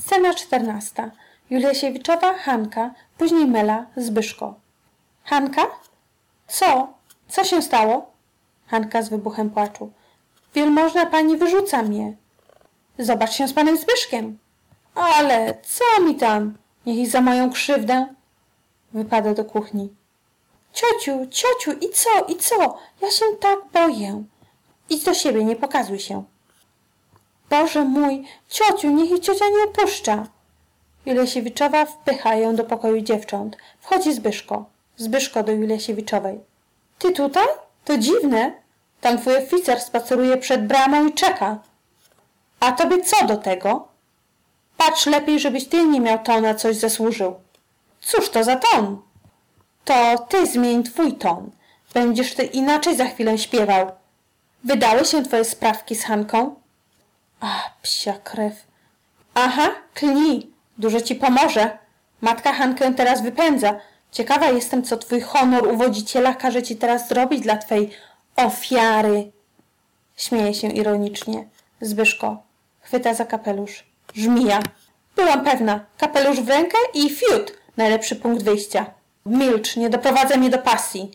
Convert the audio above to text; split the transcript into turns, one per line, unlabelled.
Scena czternasta. Juliasiewiczowa, Hanka, później Mela, Zbyszko. Hanka? Co? Co się stało? Hanka z wybuchem płaczu. Wielmożna pani wyrzuca mnie. Zobacz się z panem Zbyszkiem. Ale co mi tam? Niech i za moją krzywdę. Wypada do kuchni. Ciociu, ciociu, i co, i co? Ja się tak boję. Idź do siebie, nie pokazuj się. Boże mój, ciociu, niech jej ciocia nie opuszcza. Julesiewiczowa wpycha ją do pokoju dziewcząt. Wchodzi Zbyszko. Zbyszko do Julesiewiczowej. Ty tutaj? To dziwne. Tam twój oficer spaceruje przed bramą i czeka. A tobie co do tego? Patrz lepiej, żebyś ty nie miał to na coś zasłużył. Cóż to za ton? To ty zmień twój ton. Będziesz ty inaczej za chwilę śpiewał. Wydały się twoje sprawki z Hanką? Psia krew. Aha, klnij. Dużo ci pomoże. Matka Hankę teraz wypędza. Ciekawa jestem, co twój honor uwodziciela każe ci teraz zrobić dla twej ofiary. Śmieje się ironicznie. Zbyszko. Chwyta za kapelusz. Żmija. Byłam pewna. Kapelusz w rękę i fiut. Najlepszy punkt wyjścia. Milcz, nie doprowadzę mnie do pasji.